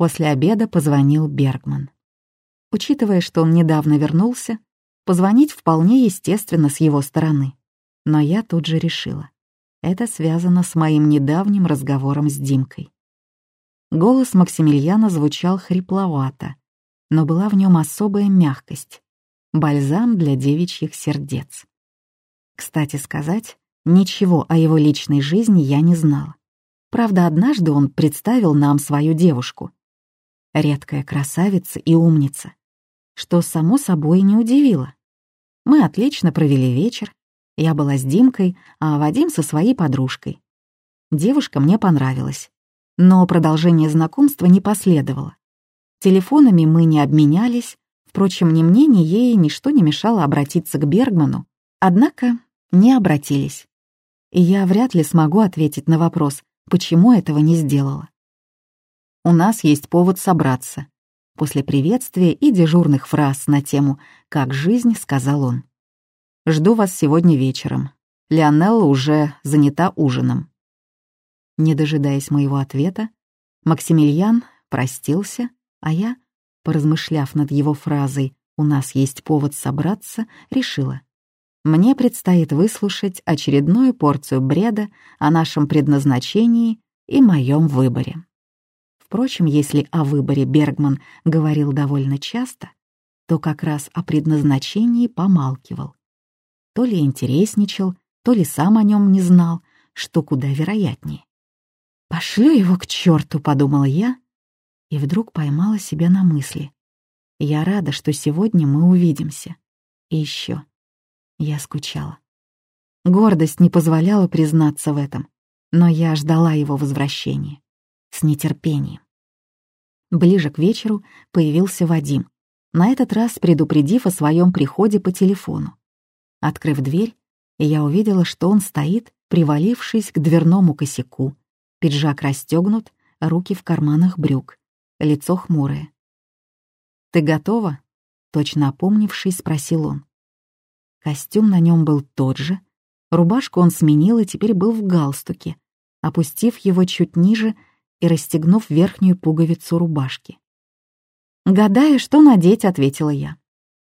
После обеда позвонил Бергман. Учитывая, что он недавно вернулся, позвонить вполне естественно с его стороны. Но я тут же решила. Это связано с моим недавним разговором с Димкой. Голос Максимилиана звучал хрипловато, но была в нем особая мягкость, бальзам для девичьих сердец. Кстати сказать, ничего о его личной жизни я не знала. Правда, однажды он представил нам свою девушку. Редкая красавица и умница, что само собой не удивило. Мы отлично провели вечер, я была с Димкой, а Вадим со своей подружкой. Девушка мне понравилась, но продолжение знакомства не последовало. Телефонами мы не обменялись, впрочем, ни мне, ни ей ничто не мешало обратиться к Бергману, однако не обратились. И я вряд ли смогу ответить на вопрос, почему этого не сделала. У нас есть повод собраться. После приветствия и дежурных фраз на тему «Как жизнь», сказал он. «Жду вас сегодня вечером. Леонелла уже занята ужином». Не дожидаясь моего ответа, Максимилиан простился, а я, поразмышляв над его фразой «У нас есть повод собраться», решила. Мне предстоит выслушать очередную порцию бреда о нашем предназначении и моем выборе. Впрочем, если о выборе Бергман говорил довольно часто, то как раз о предназначении помалкивал. То ли интересничал, то ли сам о нем не знал, что куда вероятнее. «Пошлю его к черту», — подумала я, и вдруг поймала себя на мысли. Я рада, что сегодня мы увидимся. И еще я скучала. Гордость не позволяла признаться в этом, но я ждала его возвращения. С нетерпением. Ближе к вечеру появился Вадим, на этот раз предупредив о своем приходе по телефону. Открыв дверь, я увидела, что он стоит, привалившись к дверному косяку, Пиджак расстегнут, руки в карманах брюк, лицо хмурое. «Ты готова?» — точно опомнившись, спросил он. Костюм на нем был тот же, рубашку он сменил и теперь был в галстуке, опустив его чуть ниже и расстегнув верхнюю пуговицу рубашки. «Гадая, что надеть», — ответила я.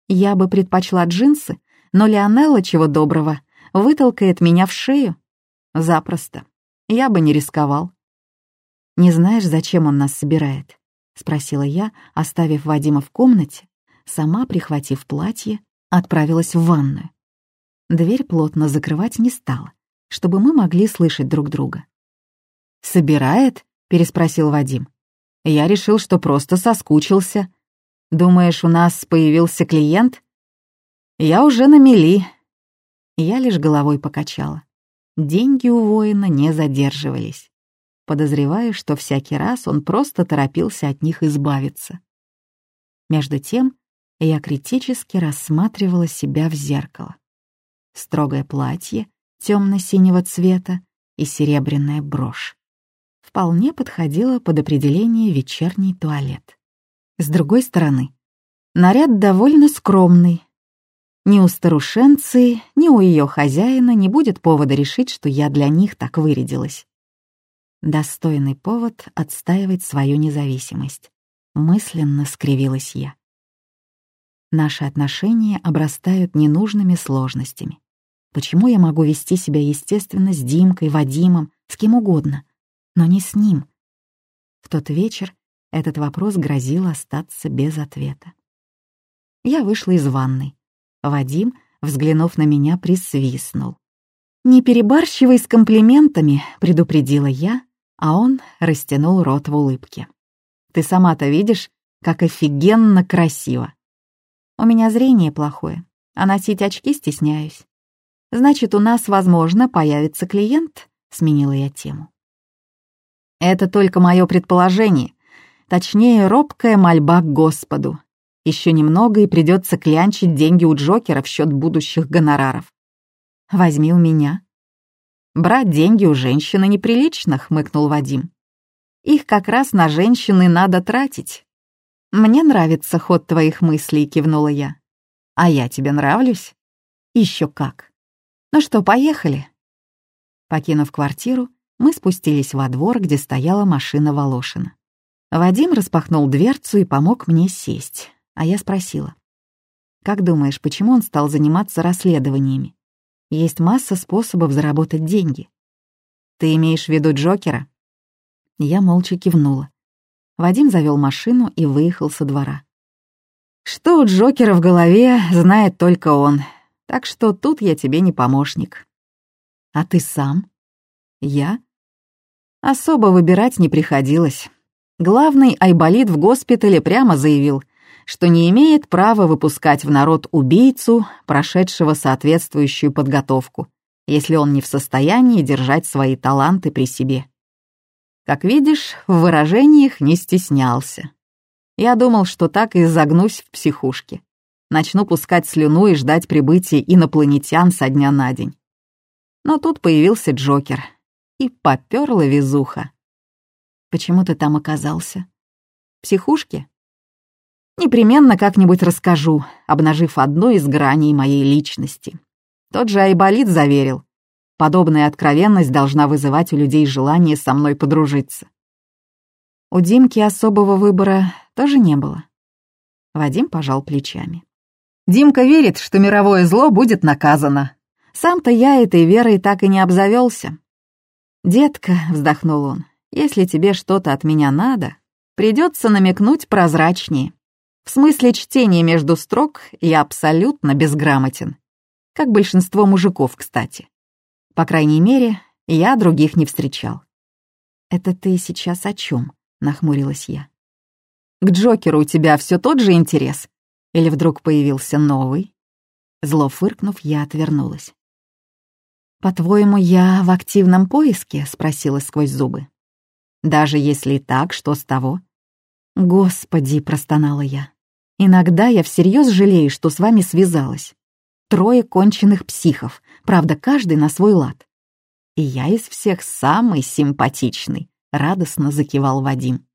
«Я бы предпочла джинсы, но Леонелла, чего доброго, вытолкает меня в шею. Запросто. Я бы не рисковал. «Не знаешь, зачем он нас собирает?» — спросила я, оставив Вадима в комнате, сама, прихватив платье, отправилась в ванную. Дверь плотно закрывать не стала, чтобы мы могли слышать друг друга. «Собирает?» — переспросил Вадим. «Я решил, что просто соскучился. Думаешь, у нас появился клиент?» «Я уже на мели». Я лишь головой покачала. Деньги у воина не задерживались. Подозреваю, что всякий раз он просто торопился от них избавиться. Между тем, я критически рассматривала себя в зеркало. Строгое платье темно-синего цвета и серебряная брошь. Вполне подходило под определение вечерний туалет. С другой стороны, наряд довольно скромный, ни у старушенцы, ни у ее хозяина не будет повода решить, что я для них так вырядилась. Достойный повод отстаивать свою независимость. Мысленно скривилась я. Наши отношения обрастают ненужными сложностями. Почему я могу вести себя естественно с Димкой, Вадимом, с кем угодно, но не с ним? В тот вечер этот вопрос грозил остаться без ответа. Я вышла из ванной. Вадим, взглянув на меня, присвистнул. «Не перебарщивай с комплиментами», — предупредила я, а он растянул рот в улыбке. «Ты сама-то видишь, как офигенно красиво. У меня зрение плохое, а носить очки стесняюсь. Значит, у нас, возможно, появится клиент», — сменила я тему. «Это только мое предположение, точнее, робкая мольба к Господу», еще немного и придется клянчить деньги у Джокера в счет будущих гонораров. Возьми у меня. Брать деньги у женщины неприлично, хмыкнул Вадим. Их как раз на женщины надо тратить. Мне нравится ход твоих мыслей, кивнула я. А я тебе нравлюсь? Еще как. Ну что, поехали? Покинув квартиру, мы спустились во двор, где стояла машина Волошина. Вадим распахнул дверцу и помог мне сесть, а я спросила. «Как думаешь, почему он стал заниматься расследованиями? Есть масса способов заработать деньги». «Ты имеешь в виду Джокера?» Я молча кивнула. Вадим завел машину и выехал со двора. «Что у Джокера в голове, знает только он, так что тут я тебе не помощник». «А ты сам?» «Я?» Особо выбирать не приходилось. Главный айболит в госпитале прямо заявил, что не имеет права выпускать в народ убийцу, прошедшего соответствующую подготовку, если он не в состоянии держать свои таланты при себе. Как видишь, в выражениях не стеснялся. Я думал, что так и загнусь в психушке. Начну пускать слюну и ждать прибытия инопланетян со дня на день. Но тут появился Джокер, и попёрла везуха. Почему ты там оказался? Психушки? Непременно как-нибудь расскажу, обнажив одну из граней моей личности. Тот же Айболит заверил. Подобная откровенность должна вызывать у людей желание со мной подружиться. У Димки особого выбора тоже не было. Вадим пожал плечами. Димка верит, что мировое зло будет наказано. Сам-то я этой верой так и не обзавелся. «Детка», — вздохнул он, если тебе что-то от меня надо, придется намекнуть прозрачнее. В смысле чтения между строк я абсолютно безграмотен. Как большинство мужиков, кстати. По крайней мере, я других не встречал. «Это ты сейчас о чем? нахмурилась я. «К Джокеру у тебя все тот же интерес? Или вдруг появился новый?» Зло фыркнув, я отвернулась. «По-твоему, я в активном поиске?» — спросила сквозь зубы. Даже если так, что с того? Господи, простонала я. Иногда я всерьез жалею, что с вами связалась. Трое конченых психов, правда, каждый на свой лад. И я из всех самый симпатичный, радостно закивал Вадим.